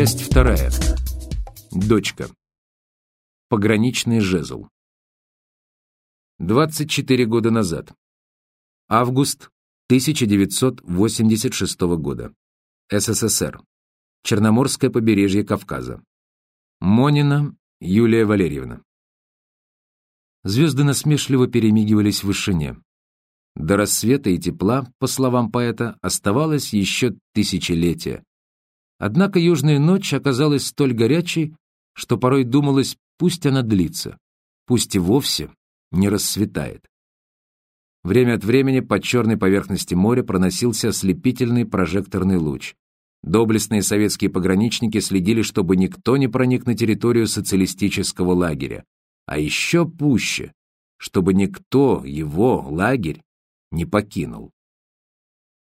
Часть вторая. Дочка. Пограничный жезл. 24 года назад. Август 1986 года. СССР. Черноморское побережье Кавказа. Монина Юлия Валерьевна. Звезды насмешливо перемигивались в вышине. До рассвета и тепла, по словам поэта, оставалось еще тысячелетия. Однако южная ночь оказалась столь горячей, что порой думалось, пусть она длится, пусть и вовсе не рассветает. Время от времени по черной поверхности моря проносился ослепительный прожекторный луч. Доблестные советские пограничники следили, чтобы никто не проник на территорию социалистического лагеря. А еще пуще, чтобы никто его, лагерь, не покинул.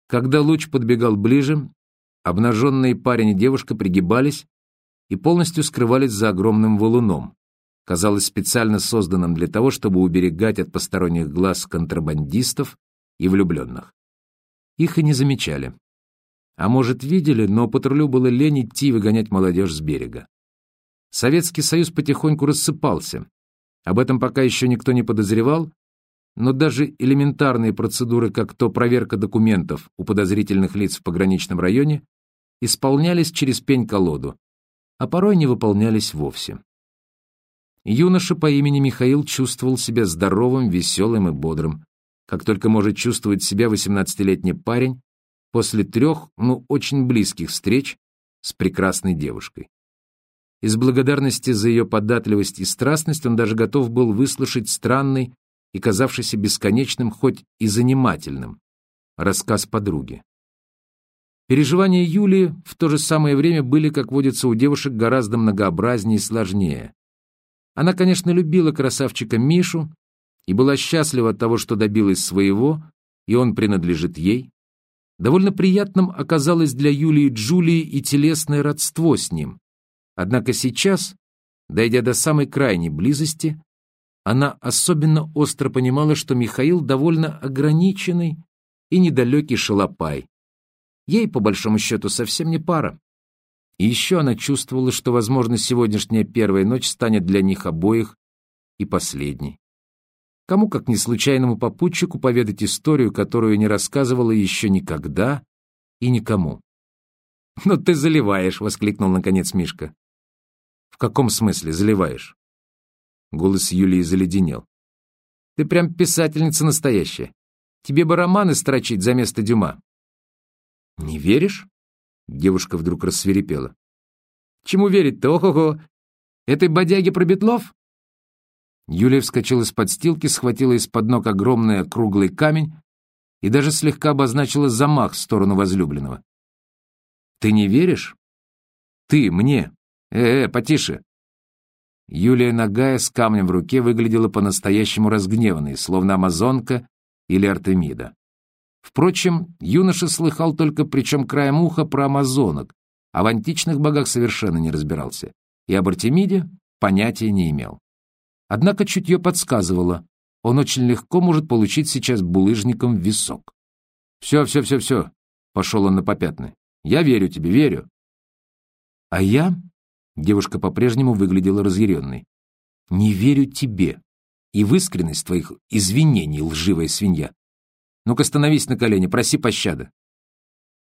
Когда луч подбегал ближе, обнаженные парень и девушка пригибались и полностью скрывались за огромным валуном, казалось специально созданным для того, чтобы уберегать от посторонних глаз контрабандистов и влюбленных. Их и не замечали. А может, видели, но патрулю было лень идти выгонять молодежь с берега. Советский Союз потихоньку рассыпался. Об этом пока еще никто не подозревал, но даже элементарные процедуры, как то проверка документов у подозрительных лиц в пограничном районе, исполнялись через пень-колоду, а порой не выполнялись вовсе. Юноша по имени Михаил чувствовал себя здоровым, веселым и бодрым, как только может чувствовать себя 18-летний парень после трех, ну, очень близких встреч с прекрасной девушкой. Из благодарности за ее податливость и страстность он даже готов был выслушать странный и казавшийся бесконечным, хоть и занимательным, рассказ подруги. Переживания Юлии в то же самое время были, как водится у девушек, гораздо многообразнее и сложнее. Она, конечно, любила красавчика Мишу и была счастлива от того, что добилась своего, и он принадлежит ей. Довольно приятным оказалось для Юлии Джулии и телесное родство с ним. Однако сейчас, дойдя до самой крайней близости, она особенно остро понимала, что Михаил довольно ограниченный и недалекий шалопай. Ей, по большому счету, совсем не пара. И еще она чувствовала, что, возможно, сегодняшняя первая ночь станет для них обоих и последней. Кому, как не случайному попутчику, поведать историю, которую не рассказывала еще никогда и никому. «Но ты заливаешь!» — воскликнул наконец Мишка. «В каком смысле заливаешь?» Голос Юлии заледенел. «Ты прям писательница настоящая. Тебе бы романы строчить за место Дюма». «Не веришь?» Девушка вдруг рассверепела. «Чему верить-то? Ого-го! Этой бодяге про Бетлов?» Юлия вскочила с подстилки, схватила из-под ног огромный округлый камень и даже слегка обозначила замах в сторону возлюбленного. «Ты не веришь? Ты мне! Э-э, потише!» Юлия Нагая с камнем в руке выглядела по-настоящему разгневанной, словно амазонка или Артемида. Впрочем, юноша слыхал только причем краем уха про амазонок, а в античных богах совершенно не разбирался, и об Артемиде понятия не имел. Однако чутье подсказывало, он очень легко может получить сейчас булыжником висок. «Все, все, все, все», — пошел он на попятный. «Я верю тебе, верю». «А я...» — девушка по-прежнему выглядела разъяренной. «Не верю тебе и в искренность твоих извинений, лживая свинья. Ну-ка становись на колени, проси пощады».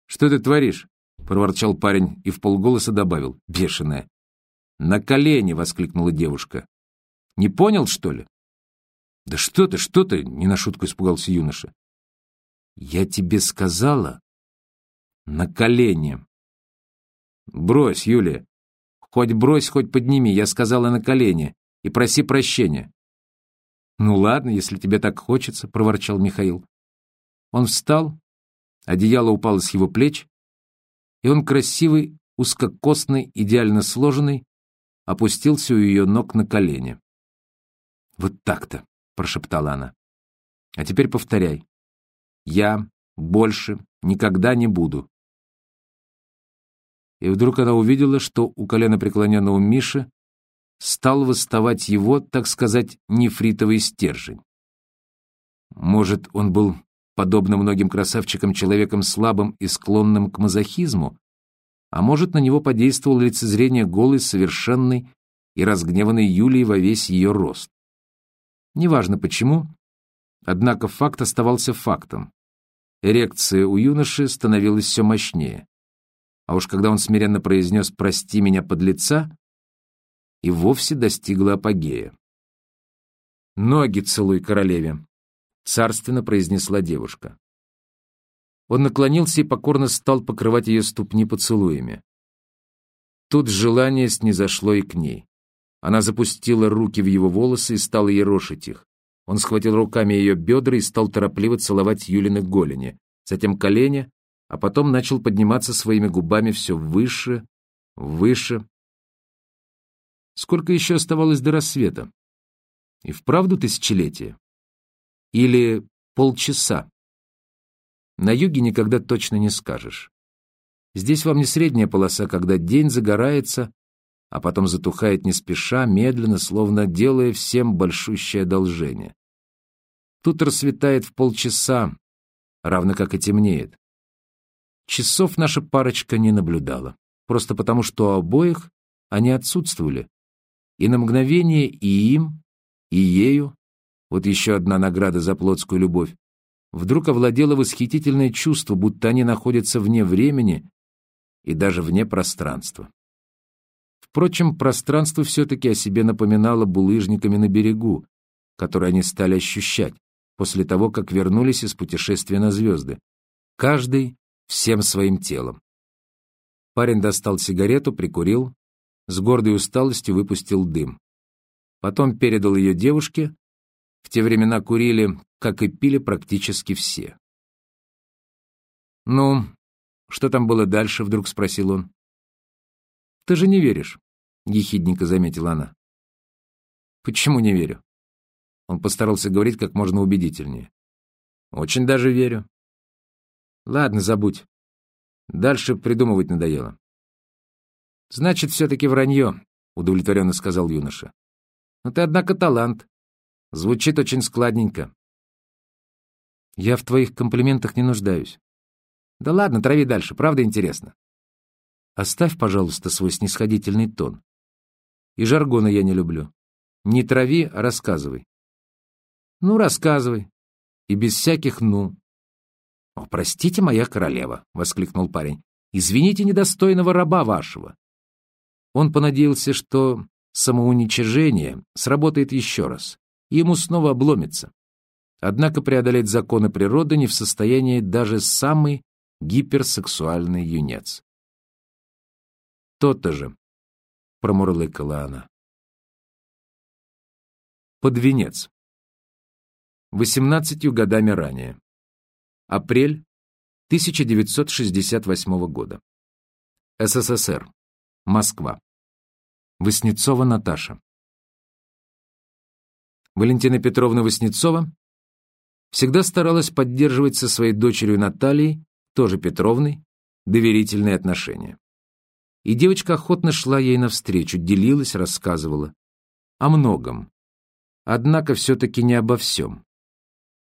«Что ты творишь?» — проворчал парень и в полголоса добавил. «Бешеная». «На колени!» — воскликнула девушка. «Не понял, что ли?» «Да что ты, что ты?» — не на шутку испугался юноша. «Я тебе сказала?» «На колени». «Брось, Юлия. Хоть брось, хоть подними. Я сказала на колени. И проси прощения». «Ну ладно, если тебе так хочется», — проворчал Михаил. Он встал, одеяло упало с его плеч, и он красивый, узкокосный, идеально сложенный, опустился у ее ног на колени. «Вот так-то», — прошептала она. «А теперь повторяй. Я больше никогда не буду». И вдруг она увидела, что у колена преклоненного Миши стал восставать его, так сказать, нефритовый стержень. Может, он был подобно многим красавчикам, человеком слабым и склонным к мазохизму, А может, на него подействовало лицезрение голой, совершенной и разгневанной Юлии во весь ее рост. Неважно почему, однако факт оставался фактом. Эрекция у юноши становилась все мощнее. А уж когда он смиренно произнес «прости меня, подлеца», и вовсе достигла апогея. «Ноги целуй королеве», — царственно произнесла девушка. Он наклонился и покорно стал покрывать ее ступни поцелуями. Тут желание снизошло и к ней. Она запустила руки в его волосы и стала ерошить их. Он схватил руками ее бедра и стал торопливо целовать Юлины голени, затем колени, а потом начал подниматься своими губами все выше, выше. Сколько еще оставалось до рассвета? И вправду тысячелетие? Или полчаса? На юге никогда точно не скажешь. Здесь вам не средняя полоса, когда день загорается, а потом затухает не спеша, медленно, словно делая всем большущее одолжение. Тут рассветает в полчаса, равно как и темнеет. Часов наша парочка не наблюдала, просто потому что у обоих они отсутствовали. И на мгновение и им, и ею, вот еще одна награда за плотскую любовь, вдруг овладело восхитительное чувство, будто они находятся вне времени и даже вне пространства. Впрочем, пространство все-таки о себе напоминало булыжниками на берегу, которые они стали ощущать после того, как вернулись из путешествия на звезды. Каждый всем своим телом. Парень достал сигарету, прикурил, с гордой усталостью выпустил дым. Потом передал ее девушке. В те времена курили как и пили практически все. «Ну, что там было дальше?» — вдруг спросил он. «Ты же не веришь», — ехидненько заметила она. «Почему не верю?» Он постарался говорить как можно убедительнее. «Очень даже верю». «Ладно, забудь. Дальше придумывать надоело». «Значит, все-таки вранье», — удовлетворенно сказал юноша. «Но ты, однако, талант. Звучит очень складненько. Я в твоих комплиментах не нуждаюсь. Да ладно, трави дальше, правда интересно. Оставь, пожалуйста, свой снисходительный тон. И жаргона я не люблю. Не трави, а рассказывай. Ну, рассказывай. И без всяких «ну». «О, простите, моя королева!» — воскликнул парень. «Извините недостойного раба вашего!» Он понадеялся, что самоуничижение сработает еще раз, и ему снова обломится. Однако преодолеть законы природы не в состоянии даже самый гиперсексуальный юнец. «То-то же», — промурлыкала она. Под венец. Восемнадцатью годами ранее. Апрель 1968 года. СССР. Москва. Воснецова Наташа. Валентина Петровна Воснецова всегда старалась поддерживать со своей дочерью Натальей, тоже Петровной, доверительные отношения. И девочка охотно шла ей навстречу, делилась, рассказывала. О многом. Однако все-таки не обо всем.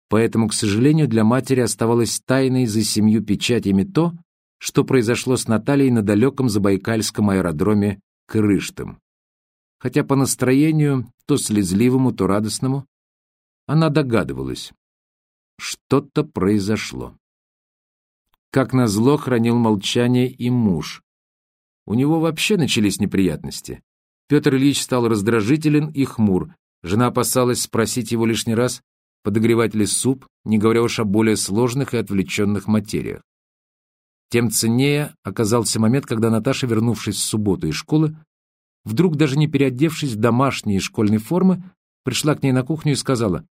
Поэтому, к сожалению, для матери оставалось тайной за семью печатями то, что произошло с Натальей на далеком Забайкальском аэродроме Крыштым. Хотя по настроению, то слезливому, то радостному, она догадывалась, что-то произошло. Как назло хранил молчание и муж. У него вообще начались неприятности. Петр Ильич стал раздражителен и хмур. Жена опасалась спросить его лишний раз, подогревать ли суп, не говоря уж о более сложных и отвлеченных материях. Тем ценнее оказался момент, когда Наташа, вернувшись в субботу из школы, вдруг даже не переодевшись в домашние школьные формы, пришла к ней на кухню и сказала,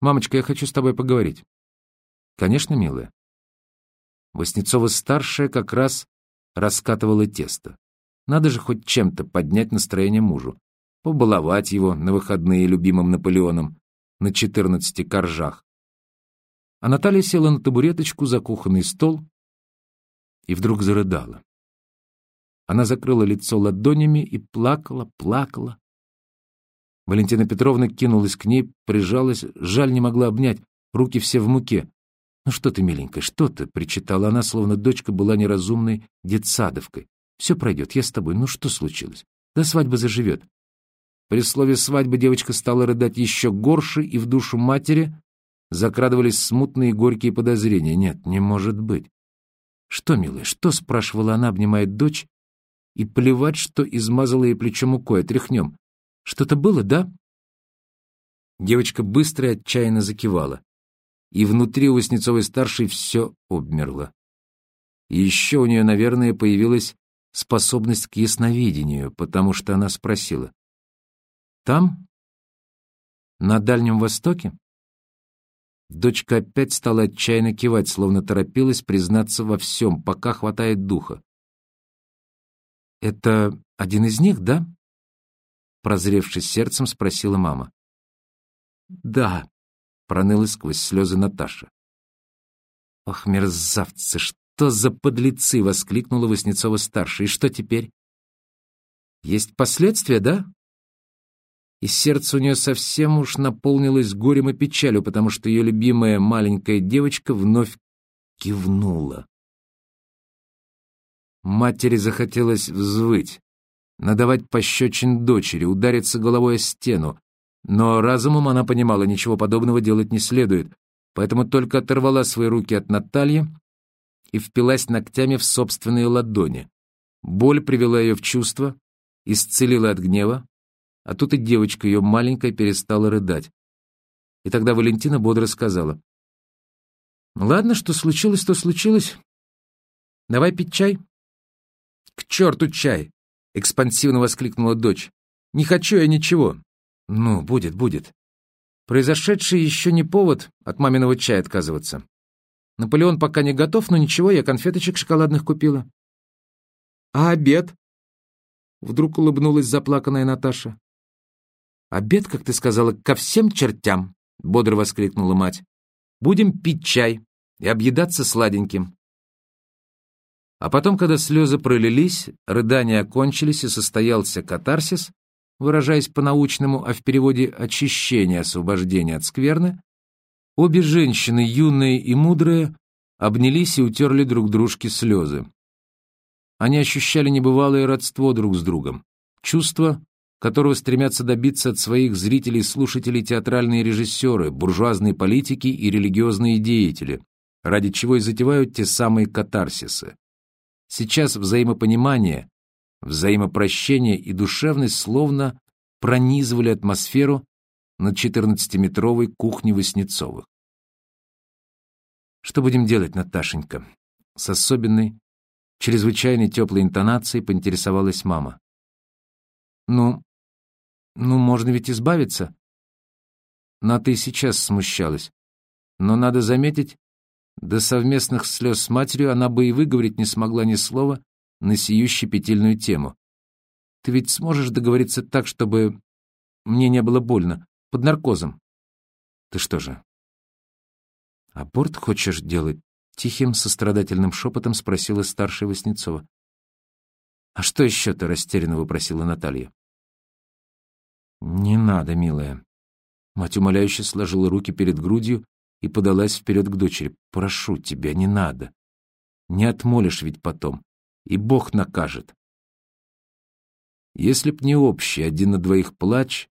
«Мамочка, я хочу с тобой поговорить». «Конечно, милая». Воснецова-старшая как раз раскатывала тесто. Надо же хоть чем-то поднять настроение мужу, побаловать его на выходные любимым Наполеоном на четырнадцати коржах. А Наталья села на табуреточку за кухонный стол и вдруг зарыдала. Она закрыла лицо ладонями и плакала, плакала, Валентина Петровна кинулась к ней, прижалась, жаль не могла обнять, руки все в муке. «Ну что ты, миленькая, что ты?» — причитала она, словно дочка была неразумной детсадовкой. Все пройдет, я с тобой. Ну что случилось? Да свадьба заживет. При слове «свадьба» девочка стала рыдать еще горше, и в душу матери закрадывались смутные горькие подозрения. Нет, не может быть. «Что, милая, что?» — спрашивала она, обнимая дочь, и плевать, что измазала ей плечо мукой, отряхнем. «Что-то было, да?» Девочка быстро и отчаянно закивала, и внутри у Васнецовой-старшей все обмерло. Еще у нее, наверное, появилась способность к ясновидению, потому что она спросила. Там? На Дальнем Востоке? Дочка опять стала отчаянно кивать, словно торопилась признаться во всем, пока хватает духа. «Это один из них, да?» Прозревшись сердцем, спросила мама. «Да», — проныла сквозь слезы Наташа. «Ох, мерзавцы, что за подлецы!» — воскликнула Васнецова-старшая. «И что теперь?» «Есть последствия, да?» И сердце у нее совсем уж наполнилось горем и печалью, потому что ее любимая маленькая девочка вновь кивнула. Матери захотелось взвыть, надавать пощечин дочери, удариться головой о стену, но разумом она понимала, ничего подобного делать не следует, поэтому только оторвала свои руки от Натальи и впилась ногтями в собственные ладони. Боль привела ее в чувство, исцелила от гнева, а тут и девочка ее маленькая перестала рыдать. И тогда Валентина бодро сказала. «Ладно, что случилось, то случилось. Давай пить чай». «К черту чай!» — экспансивно воскликнула дочь. «Не хочу я ничего». «Ну, будет, будет. Произошедший еще не повод от маминого чая отказываться. Наполеон пока не готов, но ничего, я конфеточек шоколадных купила». «А обед?» Вдруг улыбнулась заплаканная Наташа. «Обед, как ты сказала, ко всем чертям!» — бодро воскликнула мать. «Будем пить чай и объедаться сладеньким». А потом, когда слезы пролились, рыдания окончились и состоялся катарсис, выражаясь по-научному, а в переводе «очищение, освобождение от скверны», обе женщины, юные и мудрые, обнялись и утерли друг дружке слезы. Они ощущали небывалое родство друг с другом, чувство, которого стремятся добиться от своих зрителей и слушателей театральные режиссеры, буржуазные политики и религиозные деятели, ради чего и затевают те самые катарсисы. Сейчас взаимопонимание, взаимопрощение и душевность словно пронизывали атмосферу над 14-метровой кухней Васнецовых. «Что будем делать, Наташенька?» С особенной, чрезвычайной теплой интонацией поинтересовалась мама. «Ну, ну, можно ведь избавиться. Ната и сейчас смущалась. Но надо заметить, до совместных слез с матерью она бы и выговорить не смогла ни слова на сию щепетильную тему. Ты ведь сможешь договориться так, чтобы мне не было больно, под наркозом? Ты что же, аборт хочешь делать? Тихим, сострадательным шепотом спросила старшая Васнецова. «А что еще-то?» — растерянно вопросила Наталья. «Не надо, милая». Мать умоляюще сложила руки перед грудью и подалась вперед к дочери. «Прошу тебя, не надо. Не отмолишь ведь потом, и Бог накажет». Если б не общий один на двоих плач,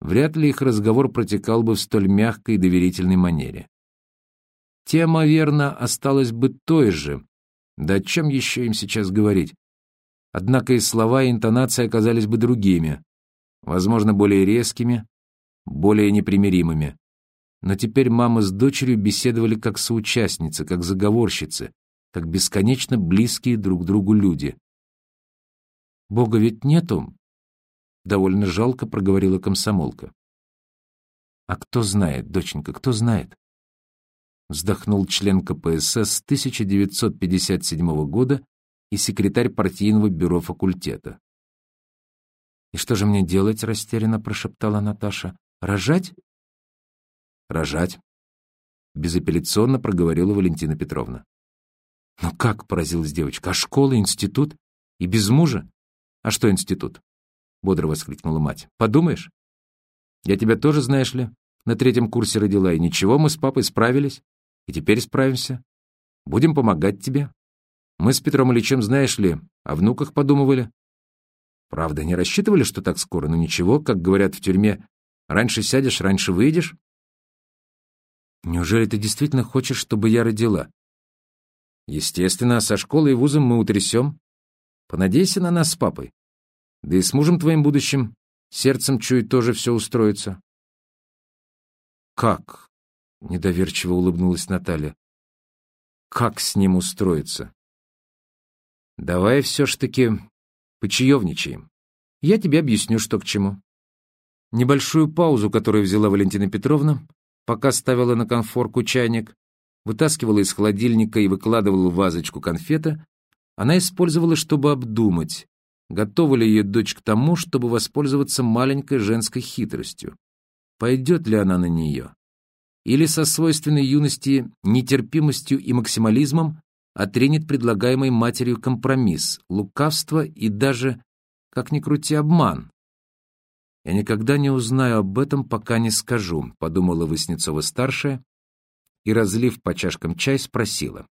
вряд ли их разговор протекал бы в столь мягкой и доверительной манере. Тема, верно, осталась бы той же, да о чем еще им сейчас говорить? Однако и слова, и интонации оказались бы другими, возможно, более резкими, более непримиримыми. Но теперь мама с дочерью беседовали как соучастницы, как заговорщицы, как бесконечно близкие друг другу люди. «Бога ведь нету?» — довольно жалко проговорила комсомолка. «А кто знает, доченька, кто знает?» Вздохнул член КПСС 1957 года и секретарь партийного бюро факультета. «И что же мне делать?» — растерянно прошептала Наташа. «Рожать?» «Рожать», — безапелляционно проговорила Валентина Петровна. «Ну как?» — поразилась девочка. «А школа, институт? И без мужа? А что институт?» — бодро воскликнула мать. «Подумаешь? Я тебя тоже, знаешь ли, на третьем курсе родила, и ничего, мы с папой справились, и теперь справимся. Будем помогать тебе. Мы с Петром Ильичем, знаешь ли, о внуках подумывали. Правда, не рассчитывали, что так скоро, но ничего, как говорят в тюрьме, раньше сядешь, раньше выйдешь. Неужели ты действительно хочешь, чтобы я родила? Естественно, со школой и вузом мы утрясем. Понадейся на нас с папой. Да и с мужем твоим будущим, сердцем чует, тоже все устроится. Как? Недоверчиво улыбнулась Наталья. Как с ним устроиться? Давай все ж таки почаевничаем. Я тебе объясню, что к чему. Небольшую паузу, которую взяла Валентина Петровна, пока ставила на конфорку чайник, вытаскивала из холодильника и выкладывала в вазочку конфеты, она использовала, чтобы обдумать, готова ли ее дочь к тому, чтобы воспользоваться маленькой женской хитростью. Пойдет ли она на нее? Или со свойственной юности нетерпимостью и максимализмом отринет предлагаемый матерью компромисс, лукавство и даже, как ни крути, обман. «Я никогда не узнаю об этом, пока не скажу», — подумала Васнецова-старшая и, разлив по чашкам чай, спросила.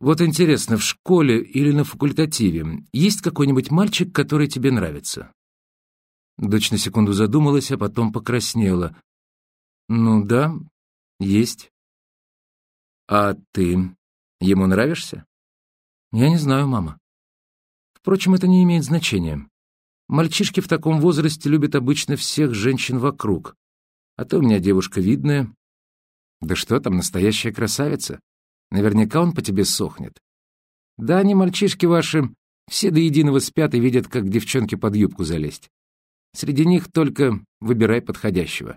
«Вот интересно, в школе или на факультативе есть какой-нибудь мальчик, который тебе нравится?» Дочь на секунду задумалась, а потом покраснела. «Ну да, есть». «А ты Ему нравишься? Я не знаю, мама. Впрочем, это не имеет значения. Мальчишки в таком возрасте любят обычно всех женщин вокруг. А то у меня девушка видная. Да что там, настоящая красавица. Наверняка он по тебе сохнет. Да они, мальчишки ваши, все до единого спят и видят, как девчонки под юбку залезть. Среди них только выбирай подходящего.